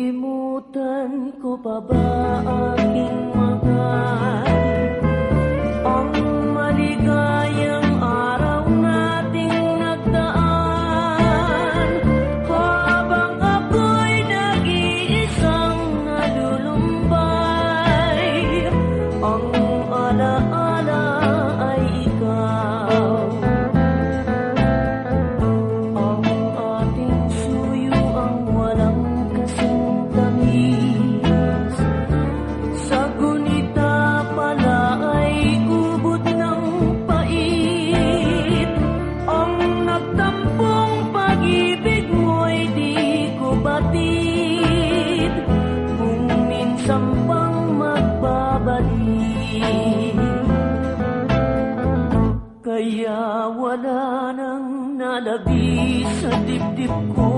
Malilimutan ko pa ba aking Kaya wala nang nalabi sa dibdib ko.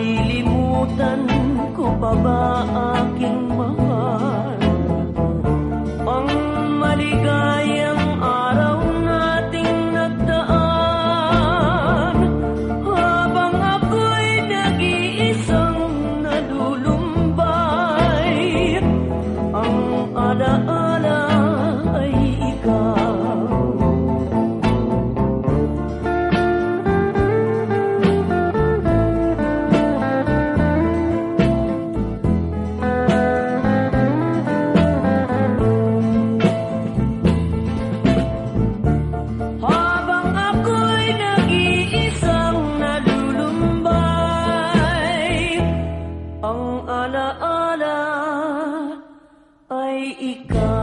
Malilimutan ko pa ba aking mahal? ikaw